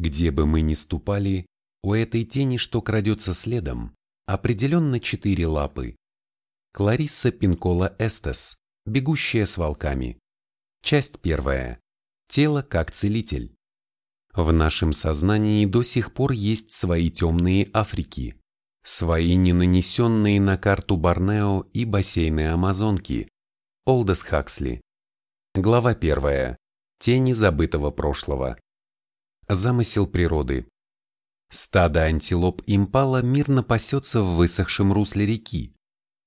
Где бы мы ни ступали, у этой тени, что крадется следом, определенно четыре лапы. Кларисса Пинкола Эстес, бегущая с волками. Часть первая. Тело как целитель. В нашем сознании до сих пор есть свои темные Африки, свои не нанесенные на карту Борнео и бассейны Амазонки. Олдес Хаксли. Глава первая. Тени забытого прошлого. Замысел природы. Стадо антилоп импала мирно пасется в высохшем русле реки.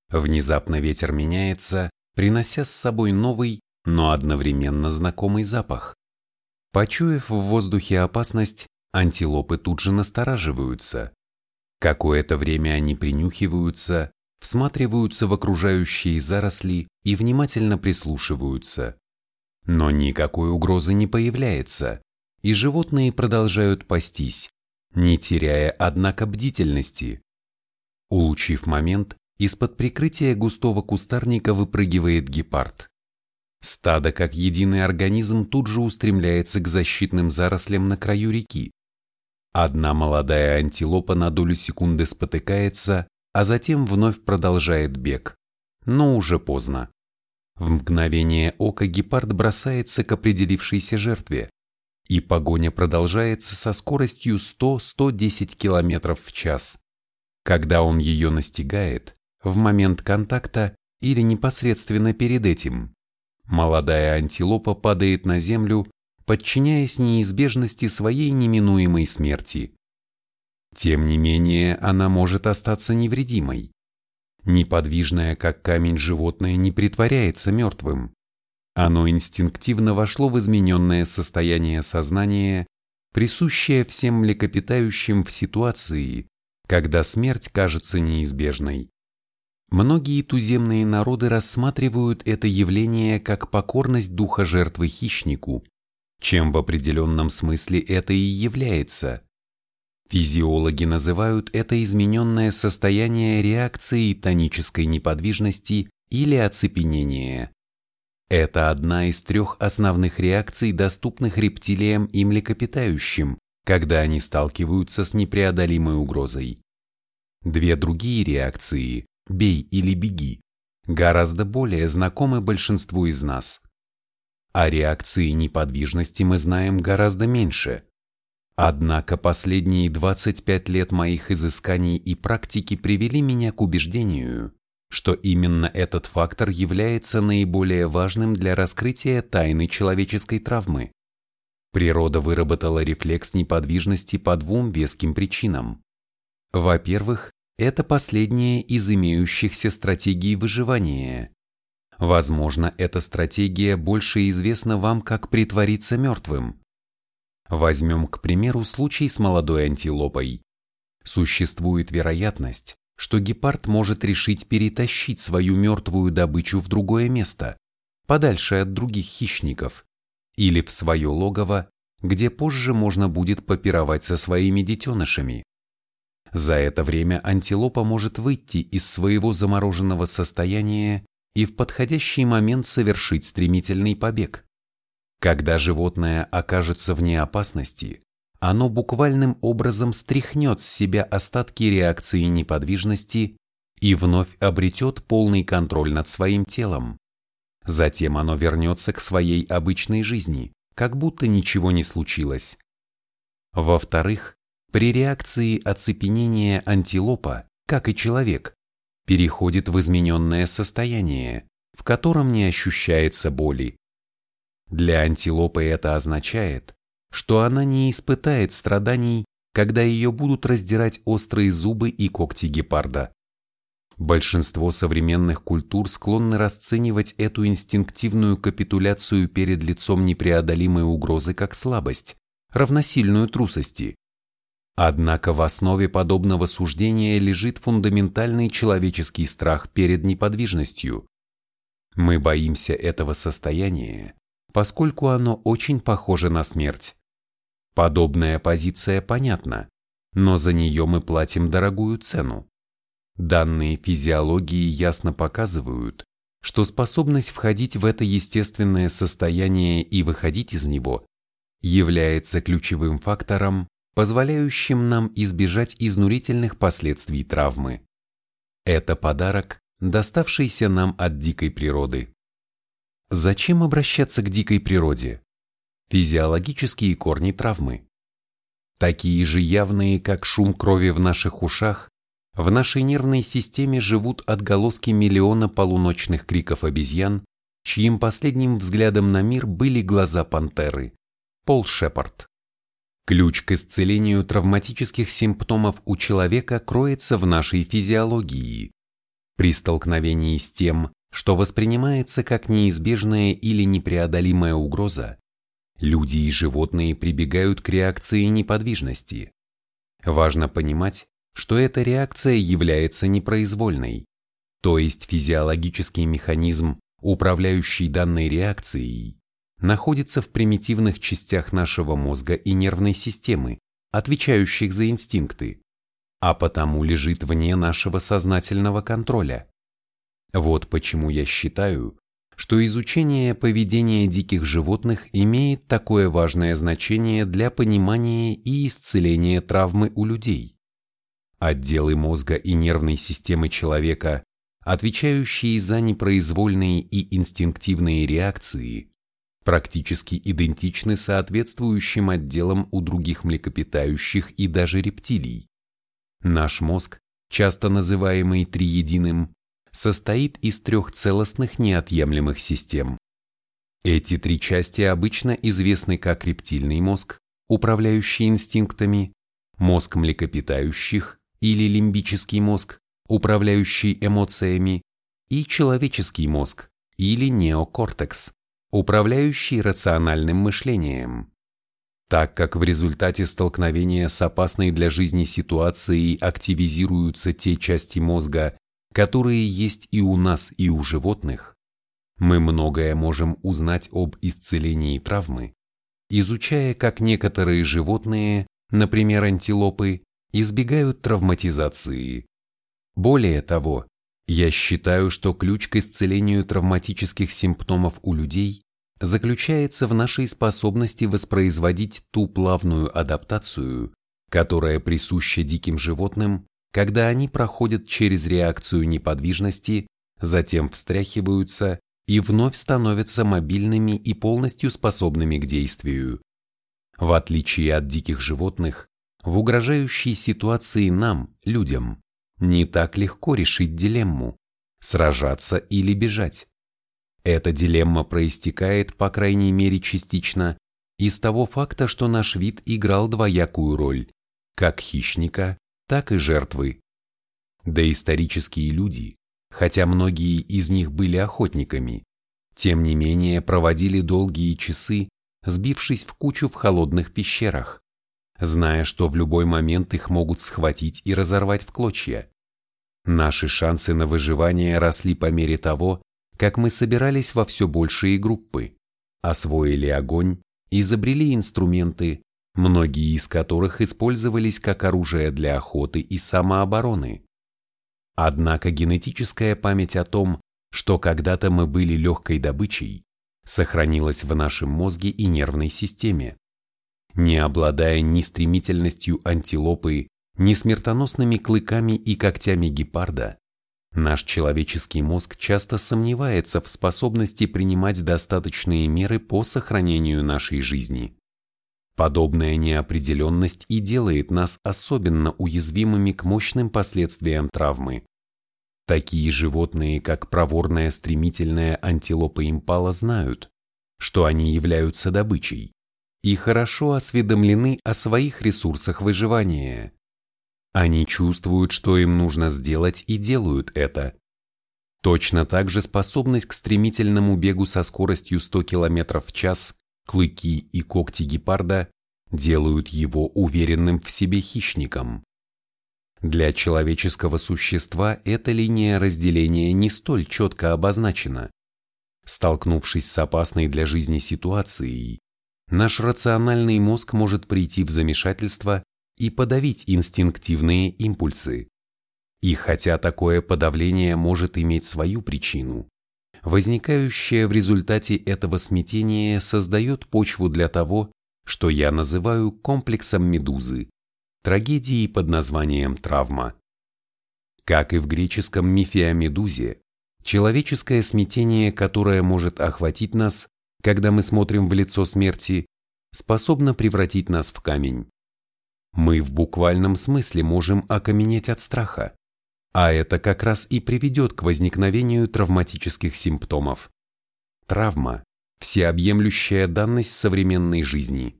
Внезапно ветер меняется, принося с собой новый, но одновременно знакомый запах. Почуяв в воздухе опасность, антилопы тут же настораживаются. Какое-то время они принюхиваются, всматриваются в окружающие заросли и внимательно прислушиваются. Но никакой угрозы не появляется, и животные продолжают пастись, не теряя, однако, бдительности. Улучив момент, из-под прикрытия густого кустарника выпрыгивает гепард. Стадо, как единый организм, тут же устремляется к защитным зарослям на краю реки. Одна молодая антилопа на долю секунды спотыкается, а затем вновь продолжает бег. Но уже поздно. В мгновение ока гепард бросается к определившейся жертве, и погоня продолжается со скоростью 100-110 км в час. Когда он ее настигает, в момент контакта или непосредственно перед этим, молодая антилопа падает на землю, подчиняясь неизбежности своей неминуемой смерти. Тем не менее, она может остаться невредимой. Неподвижное, как камень животное, не притворяется мертвым. Оно инстинктивно вошло в измененное состояние сознания, присущее всем млекопитающим в ситуации, когда смерть кажется неизбежной. Многие туземные народы рассматривают это явление как покорность духа жертвы хищнику, чем в определенном смысле это и является. Физиологи называют это измененное состояние реакцией тонической неподвижности или оцепенения. Это одна из трех основных реакций, доступных рептилиям и млекопитающим, когда они сталкиваются с непреодолимой угрозой. Две другие реакции – «бей» или «беги» – гораздо более знакомы большинству из нас. О реакции неподвижности мы знаем гораздо меньше. Однако последние 25 лет моих изысканий и практики привели меня к убеждению, что именно этот фактор является наиболее важным для раскрытия тайны человеческой травмы. Природа выработала рефлекс неподвижности по двум веским причинам. Во-первых, это последняя из имеющихся стратегий выживания. Возможно, эта стратегия больше известна вам как притвориться мертвым. Возьмем, к примеру, случай с молодой антилопой. Существует вероятность, что гепард может решить перетащить свою мертвую добычу в другое место, подальше от других хищников, или в свое логово, где позже можно будет попировать со своими детенышами. За это время антилопа может выйти из своего замороженного состояния и в подходящий момент совершить стремительный побег. Когда животное окажется вне опасности, оно буквальным образом стряхнет с себя остатки реакции неподвижности и вновь обретет полный контроль над своим телом. Затем оно вернется к своей обычной жизни, как будто ничего не случилось. Во-вторых, при реакции оцепенения антилопа, как и человек, переходит в измененное состояние, в котором не ощущается боли. Для антилопы это означает, что она не испытает страданий, когда ее будут раздирать острые зубы и когти гепарда. Большинство современных культур склонны расценивать эту инстинктивную капитуляцию перед лицом непреодолимой угрозы как слабость, равносильную трусости. Однако в основе подобного суждения лежит фундаментальный человеческий страх перед неподвижностью. Мы боимся этого состояния, поскольку оно очень похоже на смерть. Подобная позиция понятна, но за нее мы платим дорогую цену. Данные физиологии ясно показывают, что способность входить в это естественное состояние и выходить из него является ключевым фактором, позволяющим нам избежать изнурительных последствий травмы. Это подарок, доставшийся нам от дикой природы. Зачем обращаться к дикой природе? Физиологические корни травмы. Такие же явные, как шум крови в наших ушах, в нашей нервной системе живут отголоски миллиона полуночных криков обезьян, чьим последним взглядом на мир были глаза пантеры. Пол Шепард. Ключ к исцелению травматических симптомов у человека кроется в нашей физиологии. При столкновении с тем, что воспринимается как неизбежная или непреодолимая угроза, люди и животные прибегают к реакции неподвижности. Важно понимать, что эта реакция является непроизвольной, то есть физиологический механизм, управляющий данной реакцией, находится в примитивных частях нашего мозга и нервной системы, отвечающих за инстинкты, а потому лежит вне нашего сознательного контроля. Вот почему я считаю, что изучение поведения диких животных имеет такое важное значение для понимания и исцеления травмы у людей. Отделы мозга и нервной системы человека, отвечающие за непроизвольные и инстинктивные реакции, практически идентичны соответствующим отделам у других млекопитающих и даже рептилий. Наш мозг, часто называемый триединым, состоит из трех целостных неотъемлемых систем. Эти три части обычно известны как рептильный мозг, управляющий инстинктами, мозг млекопитающих или лимбический мозг, управляющий эмоциями, и человеческий мозг или неокортекс, управляющий рациональным мышлением. Так как в результате столкновения с опасной для жизни ситуацией активизируются те части мозга, которые есть и у нас, и у животных, мы многое можем узнать об исцелении травмы, изучая, как некоторые животные, например, антилопы, избегают травматизации. Более того, я считаю, что ключ к исцелению травматических симптомов у людей заключается в нашей способности воспроизводить ту плавную адаптацию, которая присуща диким животным, когда они проходят через реакцию неподвижности, затем встряхиваются и вновь становятся мобильными и полностью способными к действию. В отличие от диких животных, в угрожающей ситуации нам, людям, не так легко решить дилемму – сражаться или бежать. Эта дилемма проистекает, по крайней мере частично, из того факта, что наш вид играл двоякую роль, как хищника, так и жертвы. Доисторические люди, хотя многие из них были охотниками, тем не менее проводили долгие часы, сбившись в кучу в холодных пещерах, зная, что в любой момент их могут схватить и разорвать в клочья. Наши шансы на выживание росли по мере того, как мы собирались во все большие группы, освоили огонь, изобрели инструменты, многие из которых использовались как оружие для охоты и самообороны. Однако генетическая память о том, что когда-то мы были легкой добычей, сохранилась в нашем мозге и нервной системе не обладая ни стремительностью антилопы, ни смертоносными клыками и когтями гепарда, наш человеческий мозг часто сомневается в способности принимать достаточные меры по сохранению нашей жизни. Подобная неопределенность и делает нас особенно уязвимыми к мощным последствиям травмы. Такие животные, как проворная стремительная антилопа импала, знают, что они являются добычей, и хорошо осведомлены о своих ресурсах выживания. Они чувствуют, что им нужно сделать и делают это. Точно так же способность к стремительному бегу со скоростью 100 км в час, клыки и когти гепарда делают его уверенным в себе хищником. Для человеческого существа эта линия разделения не столь четко обозначена. Столкнувшись с опасной для жизни ситуацией, наш рациональный мозг может прийти в замешательство и подавить инстинктивные импульсы. И хотя такое подавление может иметь свою причину, возникающее в результате этого смятения создает почву для того, что я называю комплексом медузы, трагедией под названием травма. Как и в греческом мифе о медузе, человеческое смятение, которое может охватить нас, когда мы смотрим в лицо смерти, способно превратить нас в камень. Мы в буквальном смысле можем окаменеть от страха, а это как раз и приведет к возникновению травматических симптомов. Травма – всеобъемлющая данность современной жизни.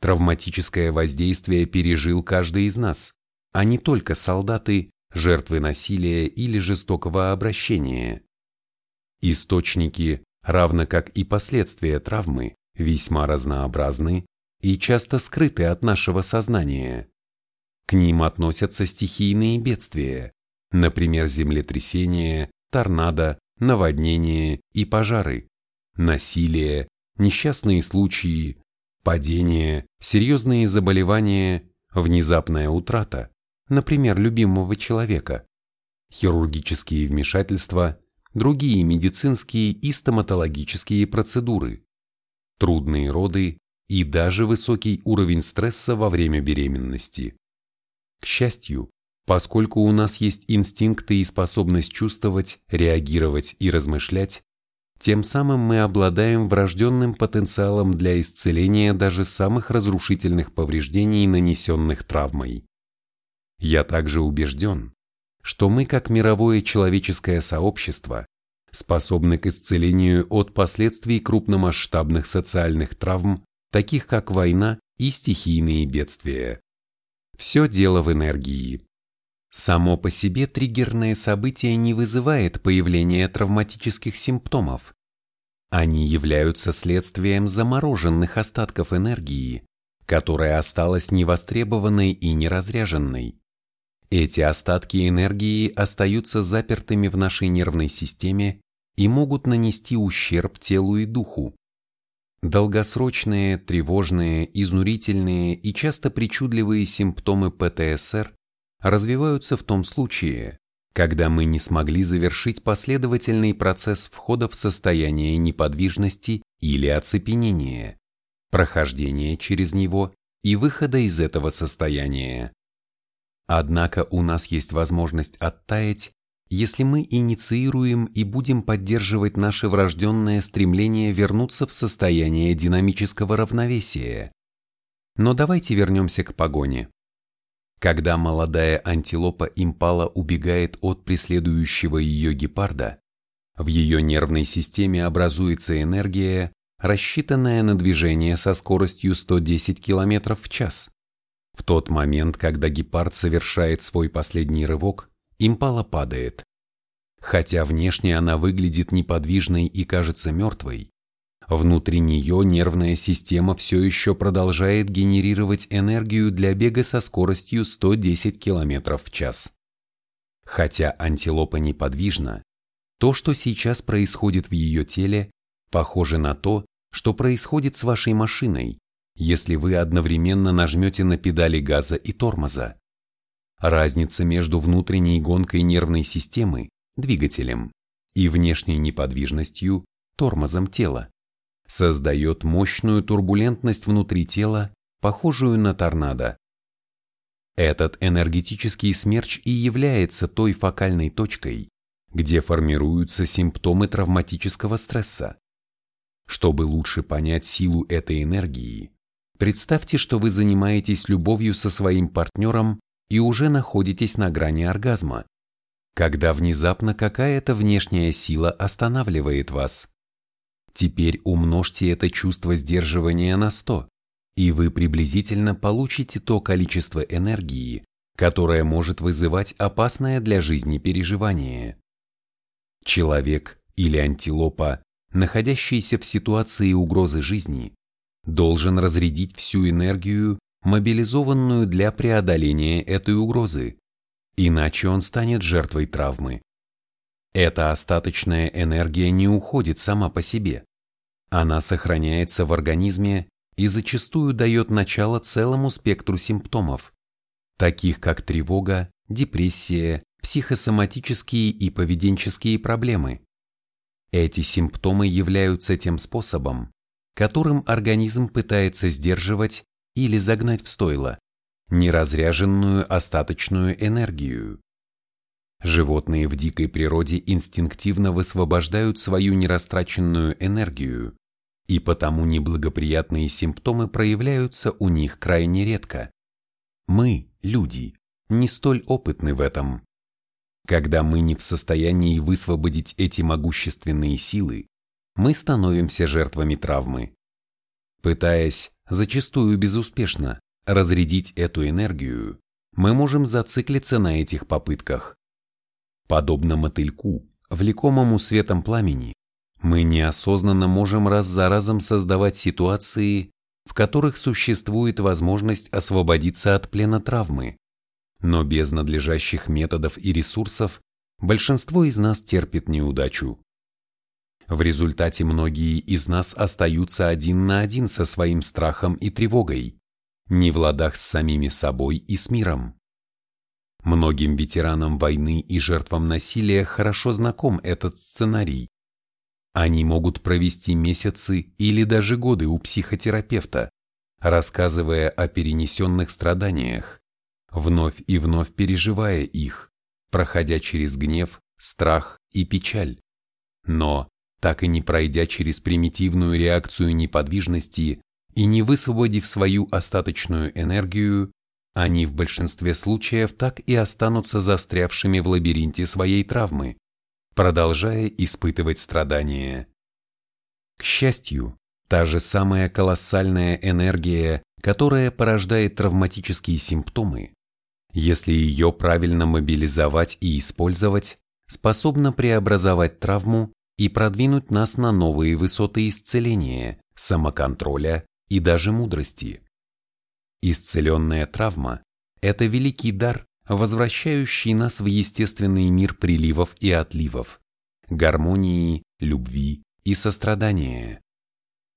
Травматическое воздействие пережил каждый из нас, а не только солдаты, жертвы насилия или жестокого обращения. Источники, равно как и последствия травмы, весьма разнообразны и часто скрыты от нашего сознания. К ним относятся стихийные бедствия, например, землетрясения, торнадо, наводнения и пожары, насилие, несчастные случаи, падения, серьезные заболевания, внезапная утрата, например, любимого человека, хирургические вмешательства, другие медицинские и стоматологические процедуры, трудные роды и даже высокий уровень стресса во время беременности. К счастью, поскольку у нас есть инстинкты и способность чувствовать, реагировать и размышлять, тем самым мы обладаем врожденным потенциалом для исцеления даже самых разрушительных повреждений, нанесенных травмой. Я также убежден, что мы как мировое человеческое сообщество способны к исцелению от последствий крупномасштабных социальных травм, таких как война и стихийные бедствия. Все дело в энергии. Само по себе триггерное событие не вызывает появления травматических симптомов. Они являются следствием замороженных остатков энергии, которая осталась невостребованной и неразряженной. Эти остатки энергии остаются запертыми в нашей нервной системе и могут нанести ущерб телу и духу. Долгосрочные, тревожные, изнурительные и часто причудливые симптомы ПТСР развиваются в том случае, когда мы не смогли завершить последовательный процесс входа в состояние неподвижности или оцепенения, прохождения через него и выхода из этого состояния. Однако у нас есть возможность оттаять, если мы инициируем и будем поддерживать наше врожденное стремление вернуться в состояние динамического равновесия. Но давайте вернемся к погоне. Когда молодая антилопа импала убегает от преследующего ее гепарда, в ее нервной системе образуется энергия, рассчитанная на движение со скоростью 110 км в час. В тот момент, когда гепард совершает свой последний рывок, импала падает. Хотя внешне она выглядит неподвижной и кажется мертвой, внутри нее нервная система все еще продолжает генерировать энергию для бега со скоростью 110 км в час. Хотя антилопа неподвижна, то, что сейчас происходит в ее теле, похоже на то, что происходит с вашей машиной, если вы одновременно нажмете на педали газа и тормоза. Разница между внутренней гонкой нервной системы, двигателем, и внешней неподвижностью, тормозом тела, создает мощную турбулентность внутри тела, похожую на торнадо. Этот энергетический смерч и является той фокальной точкой, где формируются симптомы травматического стресса. Чтобы лучше понять силу этой энергии, Представьте, что вы занимаетесь любовью со своим партнером и уже находитесь на грани оргазма, когда внезапно какая-то внешняя сила останавливает вас. Теперь умножьте это чувство сдерживания на 100, и вы приблизительно получите то количество энергии, которое может вызывать опасное для жизни переживание. Человек или антилопа, находящийся в ситуации угрозы жизни, должен разрядить всю энергию, мобилизованную для преодоления этой угрозы, иначе он станет жертвой травмы. Эта остаточная энергия не уходит сама по себе. Она сохраняется в организме и зачастую дает начало целому спектру симптомов, таких как тревога, депрессия, психосоматические и поведенческие проблемы. Эти симптомы являются тем способом, которым организм пытается сдерживать или загнать в стойло неразряженную остаточную энергию. Животные в дикой природе инстинктивно высвобождают свою нерастраченную энергию, и потому неблагоприятные симптомы проявляются у них крайне редко. Мы, люди, не столь опытны в этом. Когда мы не в состоянии высвободить эти могущественные силы, мы становимся жертвами травмы. Пытаясь, зачастую безуспешно, разрядить эту энергию, мы можем зациклиться на этих попытках. Подобно мотыльку, влекомому светом пламени, мы неосознанно можем раз за разом создавать ситуации, в которых существует возможность освободиться от плена травмы. Но без надлежащих методов и ресурсов большинство из нас терпит неудачу. В результате многие из нас остаются один на один со своим страхом и тревогой, не в ладах с самими собой и с миром. Многим ветеранам войны и жертвам насилия хорошо знаком этот сценарий. Они могут провести месяцы или даже годы у психотерапевта, рассказывая о перенесенных страданиях, вновь и вновь переживая их, проходя через гнев, страх и печаль. Но, так и не пройдя через примитивную реакцию неподвижности и не высвободив свою остаточную энергию, они в большинстве случаев так и останутся застрявшими в лабиринте своей травмы, продолжая испытывать страдания. К счастью, та же самая колоссальная энергия, которая порождает травматические симптомы, если ее правильно мобилизовать и использовать, способна преобразовать травму и продвинуть нас на новые высоты исцеления, самоконтроля и даже мудрости. Исцеленная травма – это великий дар, возвращающий нас в естественный мир приливов и отливов, гармонии, любви и сострадания.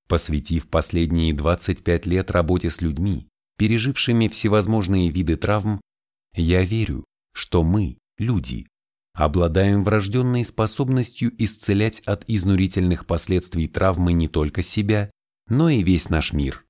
Посвятив последние 25 лет работе с людьми, пережившими всевозможные виды травм, я верю, что мы, люди, обладаем врожденной способностью исцелять от изнурительных последствий травмы не только себя, но и весь наш мир.